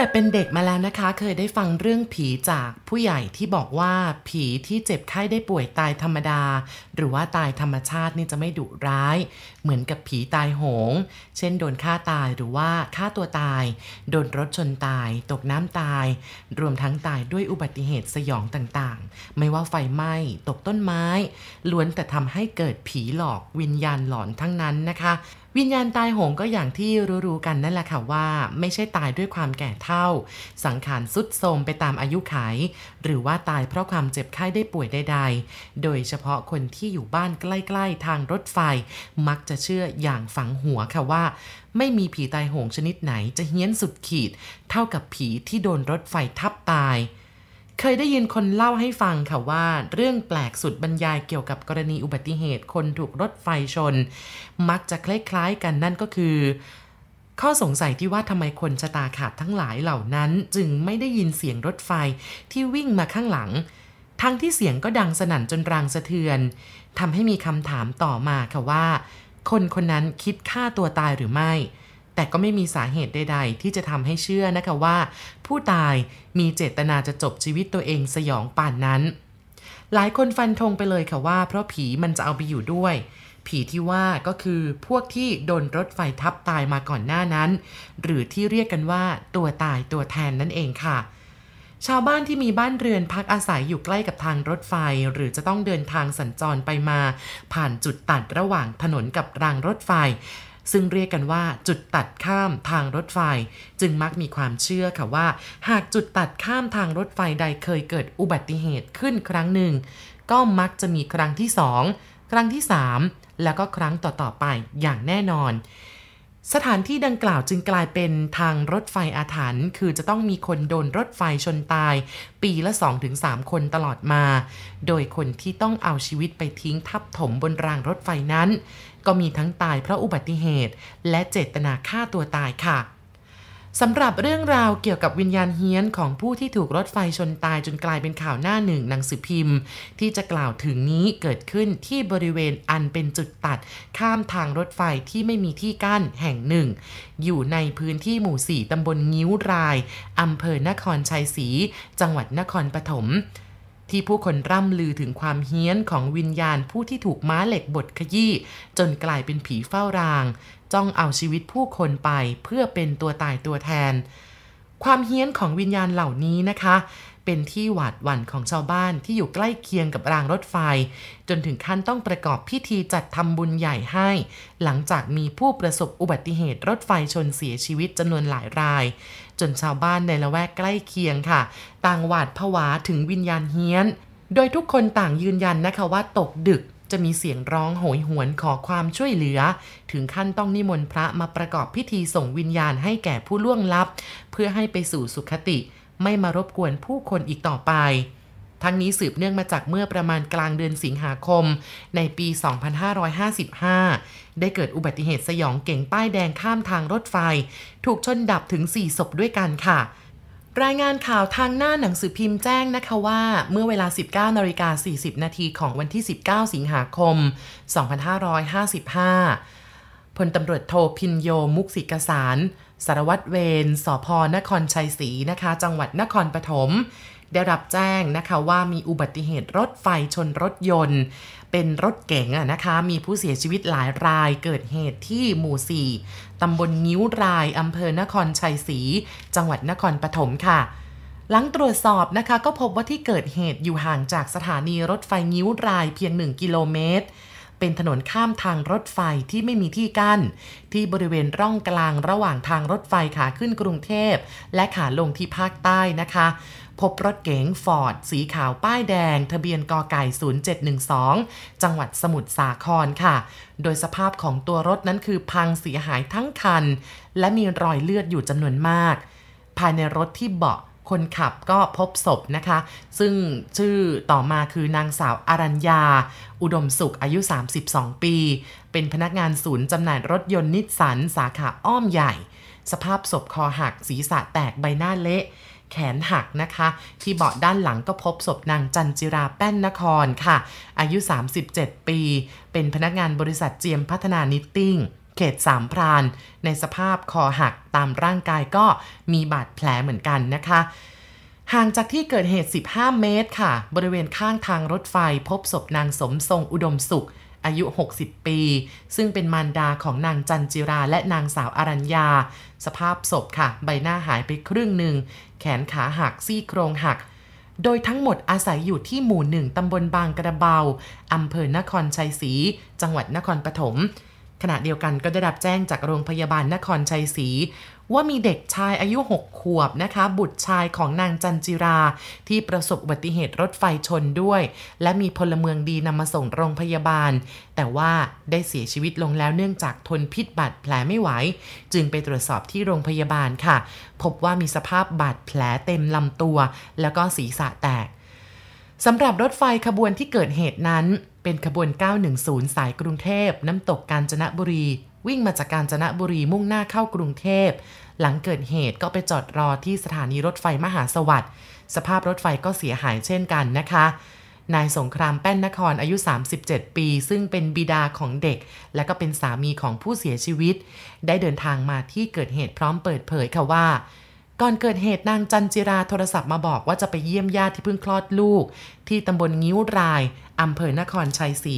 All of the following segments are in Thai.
แต่เป็นเด็กมาแล้วนะคะ เคยได้ฟังเรื่องผีจากผู้ใหญ่ที่บอกว่าผีที่เจ็บไข้ได้ป่วยตายธรรมดา หรือว่าตายธรรมชาตินี่จะไม่ดุร้าย เหมือนกับผีตายโหง เช่นโดนฆ่าตายหรือว่าฆ่าตัวตาย โดนรถชนตาย ตกน้ำตาย รวมทั้งตายด้วยอุบัติเหตุสยองต่างๆ ไม่ว่าไฟไหม้ตกต้นไม้ ล้วนแต่ทำให้เกิดผีหลอกวิญญาณหลอนทั้งนั้นนะคะ วิญญาณตายโหงก็อย่างที่รู้ๆกันนั่นแหละค่ะว่า ไม่ใช่ตายด้วยความแก่เท่า สังขารสุดโทรมไปตามอายุขัยหรือว่าตายเพราะความเจ็บไข้ได้ป่วยใดๆ โดยเฉพาะคนที่อยู่บ้านใกล้ ๆ ทางรถไฟ มักจะเชื่ออย่างฝังหัวค่ะว่า ไม่มีผีตายโหงชนิดไหนจะเฮี้ยนสุดขีด เท่ากับผีที่โดนรถไฟทับตาย เคยได้ยินคนเล่าให้ฟังค่ะว่า เรื่องแปลกสุดบรรยายเกี่ยวกับกรณีอุบัติเหตุคนถูกรถไฟชน มักจะคล้ายๆกันนั่นก็คือ ข้อสงสัยที่ว่าทำไมคนชะตาขาดทั้งหลายเหล่านั้น จึงไม่ได้ยินเสียงรถไฟที่วิ่งมาข้างหลัง ทั้งที่เสียงก็ดังสนั่นจนรางสะเทือนทำให้มีคำถามต่อมาค่ะว่า คนคนนั้นคิดฆ่าตัวตายหรือไม่ แต่ก็ไม่มีสาเหตุใด ๆ ที่จะทำให้เชื่อนะคะว่า ผู้ตายมีเจตนาจะจบชีวิตตัวเองสยองป่านนั้น หลายคนฟันธงไปเลยค่ะว่า เพราะผีมันจะเอาไปอยู่ด้วย ผีที่ว่าก็คือพวกที่โดนรถไฟทับตายมาก่อนหน้านั้น หรือที่เรียกกันว่าตัวตายตัวแทนนั่นเองค่ะชาวบ้านที่มีบ้านเรือนพักอาศัยอยู่ใกล้กับทางรถไฟ หรือจะต้องเดินทางสัญจรไปมา ผ่านจุดตัดระหว่างถนนกับรางรถไฟ ซึ่งเรียกกันว่าจุดตัดข้ามทางรถไฟ จึงมักมีความเชื่อค่ะว่า หากจุดตัดข้ามทางรถไฟใดเคยเกิดอุบัติเหตุขึ้นครั้งหนึ่ง ก็มักจะมีครั้งที่สองครั้งที่สามแล้วก็ครั้งต่อๆไปอย่างแน่นอน สถานที่ดังกล่าวจึงกลายเป็นทางรถไฟอาถรรพ์ คือจะต้องมีคนโดนรถไฟชนตาย ปีละ 2-3 คนตลอดมา โดยคนที่ต้องเอาชีวิตไปทิ้งทับถมบนรางรถไฟนั้น ก็มีทั้งตายเพราะอุบัติเหตุ และเจตนาฆ่าตัวตายค่ะ สำหรับเรื่องราวเกี่ยวกับวิญญาณเฮี้ยนของผู้ที่ถูกรถไฟชนตายจนกลายเป็นข่าวหน้าหนึ่งหนังสือพิมพ์ ที่จะกล่าวถึงนี้เกิดขึ้นที่บริเวณอันเป็นจุดตัด ข้ามทางรถไฟที่ไม่มีที่กั้นแห่งหนึ่ง อยู่ในพื้นที่หมู่ 4 ตำบลงิ้วรายอำเภอนครชัยศรีจังหวัดนครปฐม ที่ผู้คนร่ำลือถึงความเฮี้ยนของวิญญาณผู้ที่ถูกม้าเหล็กบดขยี้จนกลายเป็นผีเฝ้าราง จ้องเอาชีวิตผู้คนไปเพื่อเป็นตัวตายตัวแทน ความเฮี้ยนของวิญญาณเหล่านี้นะคะ เป็นที่หวาดหวั่นของชาวบ้านที่อยู่ใกล้เคียงกับรางรถไฟ จนถึงขั้นต้องประกอบพิธีจัดทำบุญใหญ่ให้ หลังจากมีผู้ประสบอุบัติเหตุรถไฟชนเสียชีวิตจำนวนหลายราย จนชาวบ้านในละแวกใกล้เคียงค่ะ ต่างหวาดผวาถึงวิญญาณเฮี้ยน โดยทุกคนต่างยืนยันนะคะว่าตกดึกจะมีเสียงร้องโหยหวนขอความช่วยเหลือ ถึงขั้นต้องนิมนต์พระมาประกอบพิธีส่งวิญญาณให้แก่ผู้ล่วงลับ เพื่อให้ไปสู่สุคติ ไม่มารบกวนผู้คนอีกต่อไป ทั้งนี้สืบเนื่องมาจากเมื่อประมาณกลางเดือนสิงหาคม ในปี 2555 ได้เกิดอุบัติเหตุสยองเก่งป้ายแดงข้ามทางรถไฟ ถูกชนดับถึง 4 ศพด้วยกันค่ะรายงานข่าวทางหน้าหนังสือพิมพ์แจ้งนะคะว่า เมื่อเวลา 19นาฬิกา40 นาทีของวันที่ 19 สิงหาคม 2555 พลตำรวจโทพินโยมุกสิกสาร สารวัตรเวรสพนครชัยศรีนะคะ จังหวัดนครปฐมได้รับแจ้งนะคะว่ามีอุบัติเหตุรถไฟชนรถยนต์ เป็นรถเก๋งอะนะคะ มีผู้เสียชีวิตหลายรายเกิดเหตุที่หมู่ 4 ตำบลงิ้วรายอำเภอนครชัยศรีจังหวัดนครปฐมค่ะ หลังตรวจสอบนะคะก็พบว่าที่เกิดเหตุอยู่ห่างจากสถานีรถไฟงิ้วรายเพียง 1 กิโลเมตร เป็นถนนข้ามทางรถไฟที่ไม่มีที่กั้น ที่บริเวณร่องกลางระหว่างทางรถไฟขาขึ้นกรุงเทพ และขาลงที่ภาคใต้นะคะ พบรถเก๋งฟอร์ดสีขาวป้ายแดง ทะเบียนกอไก่ 0712 จังหวัดสมุทรสาครค่ะ โดยสภาพของตัวรถนั้นคือพังเสียหายทั้งคัน และมีรอยเลือดอยู่จำนวนมาก ภายในรถที่เบาะ คนขับก็พบศพนะคะ ซึ่งชื่อต่อมาคือนางสาวอารัญญา อุดมสุขอายุ 32 ปี เป็นพนักงานศูนย์จำหน่ายรถยนต์นิสสันสาขาอ้อมใหญ่ สภาพศพคอหักศีรษะแตกใบหน้าเละแขนหักนะคะ ที่เบาะด้านหลังก็พบศพนางจันจิราแป้นนครค่ะ อายุ 37 ปี เป็นพนักงานบริษัทเจียมพัฒนานิตติ้ง เขตสามพราน ในสภาพคอหักตามร่างกายก็มีบาดแผลเหมือนกันนะคะห่างจากที่เกิดเหตุ 15 เมตรค่ะ บริเวณข้างทางรถไฟพบศพนางสมทรงอุดมสุข อายุ 60 ปี ซึ่งเป็นมารดาของนางจันจิราและนางสาวอารัญญา สภาพศพค่ะ ใบหน้าหายไปครึ่งหนึ่ง แขนขาหักซี่โครงหัก โดยทั้งหมดอาศัยอยู่ที่หมู่หนึ่งตำบลบางกระเบาอำเภอนครชัยศรี จังหวัดนครปฐม ขณะเดียวกันก็ได้รับแจ้งจากโรงพยาบาลนครชัยศรีว่ามีเด็กชายอายุ 6 ขวบนะคะ บุตรชายของนางจันจิรา ที่ประสบอุบัติเหตุรถไฟชนด้วย และมีพลเมืองดีนำมาส่งโรงพยาบาล แต่ว่าได้เสียชีวิตลงแล้วเนื่องจากทนพิษบาดแผลไม่ไหว จึงไปตรวจสอบที่โรงพยาบาลค่ะ พบว่ามีสภาพบาดแผลเต็มลำตัว แล้วก็ศีรษะแตกสำหรับรถไฟขบวนที่เกิดเหตุนั้น เป็นขบวน 910 สายกรุงเทพ น้ำตกกาญจนบุรี วิ่งมาจากกาญจนบุรีมุ่งหน้าเข้ากรุงเทพ หลังเกิดเหตุก็ไปจอดรอที่สถานีรถไฟมหาสวัสดิ์สภาพรถไฟก็เสียหายเช่นกันนะคะ นายสงครามแป้นนครอายุ 37 ปี ซึ่งเป็นบิดาของเด็ก และก็เป็นสามีของผู้เสียชีวิต ได้เดินทางมาที่เกิดเหตุพร้อมเปิดเผยค่ะว่า ก่อนเกิดเหตุนางจันจิราโทรศัพท์มาบอกว่าจะไปเยี่ยมญาติที่เพิ่งคลอดลูก ที่ตำบลงิ้วรายอำเภอนครชัยศรี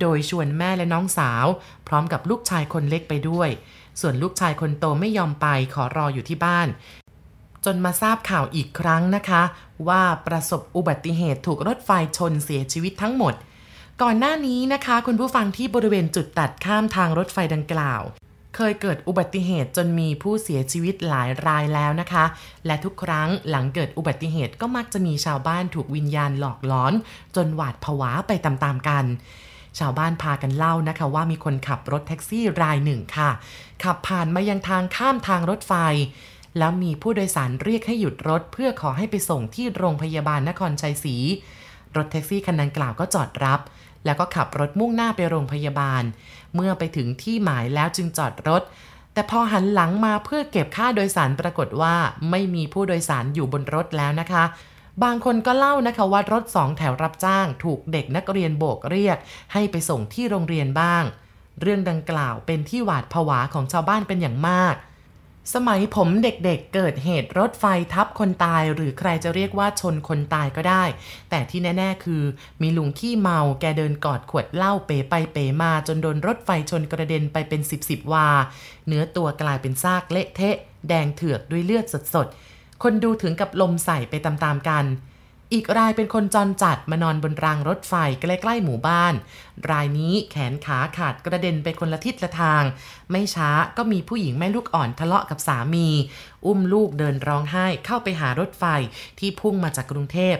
โดยชวนแม่และน้องสาว พร้อมกับลูกชายคนเล็กไปด้วย ส่วนลูกชายคนโตไม่ยอมไปขอรออยู่ที่บ้าน จนมาทราบข่าวอีกครั้งนะคะ ว่าประสบอุบัติเหตุถูกรถไฟชนเสียชีวิตทั้งหมด ก่อนหน้านี้นะคะ คุณผู้ฟังที่บริเวณจุดตัดข้ามทางรถไฟดังกล่าว เคยเกิดอุบัติเหตุจนมีผู้เสียชีวิตหลายรายแล้วนะคะ และทุกครั้งหลังเกิดอุบัติเหตุก็มักจะมีชาวบ้านถูกวิญญาณหลอกล้อน จนหวาดผวาไปตามๆกัน ชาวบ้านพากันเล่านะคะว่ามีคนขับรถแท็กซี่รายหนึ่งค่ะ ขับผ่านมายังทางข้ามทางรถไฟ แล้วมีผู้โดยสารเรียกให้หยุดรถ เพื่อขอให้ไปส่งที่โรงพยาบาลนครชัยศรี รถแท็กซี่คันดังกล่าวก็จอดรับ แล้วก็ขับรถมุ่งหน้าไปโรงพยาบาล เมื่อไปถึงที่หมายแล้วจึงจอดรถ แต่พอหันหลังมาเพื่อเก็บค่าโดยสารปรากฏว่าไม่มีผู้โดยสารอยู่บนรถแล้วนะคะบางคนก็เล่านะคะว่ารถสองแถวรับจ้าง ถูกเด็กนักเรียนโบกเรียก ให้ไปส่งที่โรงเรียนบ้าง เรื่องดังกล่าวเป็นที่หวาดผวาของชาวบ้านเป็นอย่างมาก สมัยผมเด็กๆเเกิดเหตุรถไฟทับคนตาย หรือใครจะเรียกว่าชนคนตายก็ได้ แต่ที่แน่ ๆ คือ มีลุงขี้เมาแกเดินกอดขวดเหล้าเป๋ไปเป๋มาจนโดนรถไฟชนกระเด็นไปเป็นสิบสิบวา เนื้อตัวกลายเป็นซากเละเทะ แดงเถือกด้วยเลือดสดๆ คนดูถึงกับลมใส่ไปตามๆกัน อีกรายเป็นคนจรจัดมานอนบนรางรถไฟใกล้ๆหมู่บ้าน รายนี้แขนขาขาดกระเด็นไปคนละทิศละทาง ไม่ช้าก็มีผู้หญิงแม่ลูกอ่อนทะเลาะกับสามี อุ้มลูกเดินร้องไห้เข้าไปหารถไฟที่พุ่งมาจากกรุงเทพ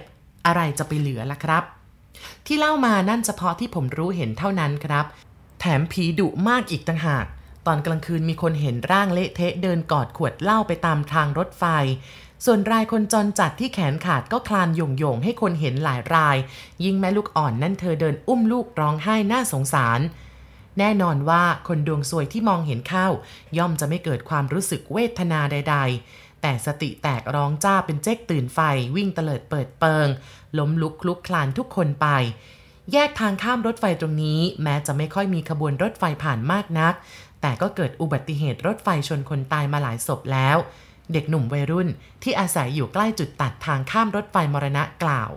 อะไรจะไปเหลือล่ะครับ ที่เล่ามานั่นเฉพาะที่ผมรู้เห็นเท่านั้นครับ แถมผีดุมากอีกต่างหากตอนกลางคืนมีคนเห็นร่างเละเทะเดินกอดขวดเหล้าไปตามทางรถไฟ ส่วนรายคนจรจัดที่แขนขาดก็คลานโยงโยงให้คนเห็นหลายราย ยิ่งแม่ลูกอ่อนนั่นเธอเดินอุ้มลูกร้องไห้น่าสงสาร แน่นอนว่าคนดวงซวยที่มองเห็นเข้า ย่อมจะไม่เกิดความรู้สึกเวทนาใด ๆ แต่สติแตกร้องจ้าเป็นเจ๊กตื่นไฟ วิ่งเตลิดเปิดเปิง ล้มลุกคลุกคลานทุกคนไปแยกทางข้ามรถไฟตรงนี้ แม้จะไม่ค่อยมีขบวนรถไฟผ่านมากนัก แต่ก็เกิดอุบัติเหตุรถไฟชนคนตายมาหลายศพแล้ว เด็กหนุ่มวัยรุ่นที่อาศัยอยู่ใกล้จุดตัดทางข้ามรถไฟมรณะกล่าว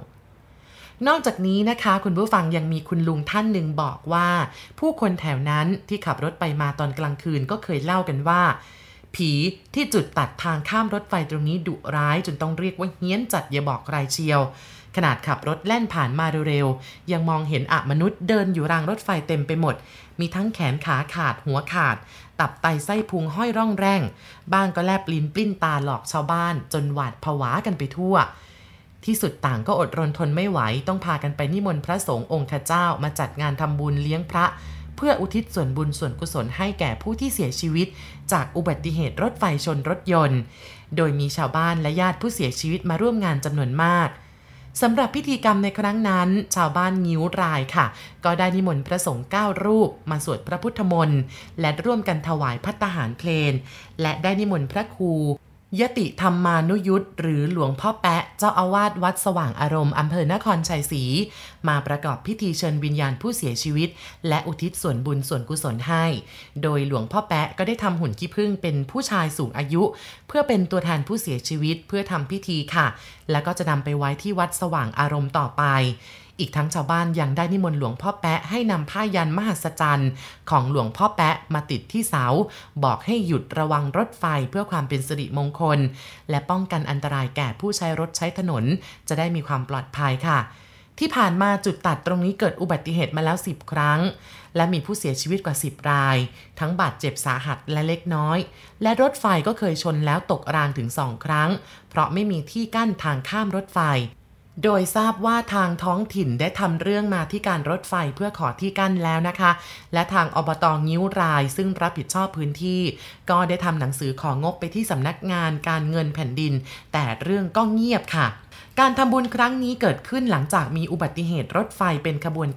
นอกจากนี้นะคะ คุณผู้ฟังยังมีคุณลุงท่านหนึ่งบอกว่า ผู้คนแถวนั้นที่ขับรถไปมาตอนกลางคืนก็เคยเล่ากันว่า ผีที่จุดตัดทางข้ามรถไฟตรงนี้ดุร้ายจนต้องเรียกว่าเฮี้ยนจัดอย่าบอกใครเชียวขนาดขับรถแล่นผ่านมาเร็วๆ ยังมองเห็นอะมนุษย์เดินอยู่รางรถไฟเต็มไปหมด มีทั้งแขนขาขาดหัวขาด ตับไตไส้พุงห้อยร่องแรง บ้างก็แลบลิ้นปลิ้นตาหลอกชาวบ้าน จนหวาดผวากันไปทั่ว ที่สุดต่างก็อดรนทนไม่ไหว ต้องพากันไปนิมนต์พระสงฆ์องค์เจ้ามาจัดงานทำบุญเลี้ยงพระ เพื่ออุทิศส่วนบุญส่วนกุศลให้แก่ผู้ที่เสียชีวิต จากอุบัติเหตุรถไฟชนรถยนต์ โดยมีชาวบ้านและญาติผู้เสียชีวิตมาร่วมงานจำนวนมาก สำหรับพิธีกรรมในครั้งนั้น ชาวบ้านงิ้วรายค่ะ ก็ได้นิมนต์พระสงฆ์เก้ารูป มาสวดพระพุทธมนต์และร่วมกันถวายพัตตาหารเพลน และได้นิมนต์พระครู ยติธรรมานุยุทธหรือหลวงพ่อแปะเจ้าอาวาสวัดสว่างอารมณ์อำเภอนครชัยศรีมาประกอบพิธีเชิญวิญญาณผู้เสียชีวิต และอุทิศส่วนบุญส่วนกุศลให้ โดยหลวงพ่อแปะก็ได้ทำหุ่นขี้ผึ้งเป็นผู้ชายสูงอายุ เพื่อเป็นตัวแทนผู้เสียชีวิตเพื่อทำพิธีค่ะ แล้วก็จะนำไปไว้ที่วัดสว่างอารมณ์ต่อไป อีกทั้งชาวบ้านยังได้นิมนต์หลวงพ่อแปะให้นำผ้ายันมหัศจรรย์ ของหลวงพ่อแปะมาติดที่เสา บอกให้หยุดระวังรถไฟเพื่อความเป็นสิริมงคล และป้องกันอันตรายแก่ผู้ใช้รถใช้ถนน จะได้มีความปลอดภัยค่ะที่ผ่านมาจุดตัดตรงนี้เกิดอุบัติเหตุมาแล้ว 10 ครั้ง และมีผู้เสียชีวิตกว่า 10 ราย ทั้งบาดเจ็บสาหัสและเล็กน้อย และรถไฟก็เคยชนแล้วตกรางถึงสองครั้ง เพราะไม่มีที่กั้นทางข้ามรถไฟ โดยทราบว่าทางท้องถิ่นได้ทำเรื่องมาที่การรถไฟเพื่อขอที่กั้นแล้วนะคะ และทางอบตงิ้วรายซึ่งรับผิดชอบพื้นที่ ก็ได้ทำหนังสือของบไปที่สำนักงานการเงินแผ่นดิน แต่เรื่องก็เงียบค่ะ การทำบุญครั้งนี้เกิดขึ้นหลังจากมีอุบัติเหตุรถไฟเป็นขบวน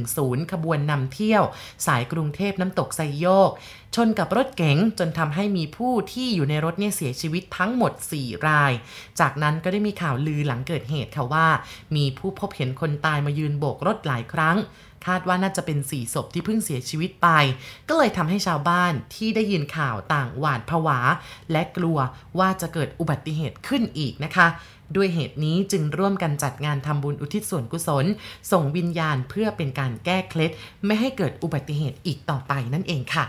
910 ขบวนนำเที่ยว สายกรุงเทพน้ำตกไซโยก ชนกับรถเก๋งจนทำให้มีผู้ที่อยู่ในรถเนี่ยเสียชีวิตทั้งหมด 4 ราย จากนั้นก็ได้มีข่าวลือหลังเกิดเหตุค่ะว่า มีผู้พบเห็นคนตายมายืนโบกรถหลายครั้งคาดว่าน่าจะเป็นสี่ศพที่เพิ่งเสียชีวิตไป ก็เลยทำให้ชาวบ้านที่ได้ยินข่าวต่างหวาดผวา และกลัวว่าจะเกิดอุบัติเหตุขึ้นอีกนะคะ ด้วยเหตุนี้จึงร่วมกันจัดงานทำบุญอุทิศส่วนกุศล ส่งวิญญาณเพื่อเป็นการแก้เคล็ด ไม่ให้เกิดอุบัติเหตุอีกต่อไปนั่นเองค่ะ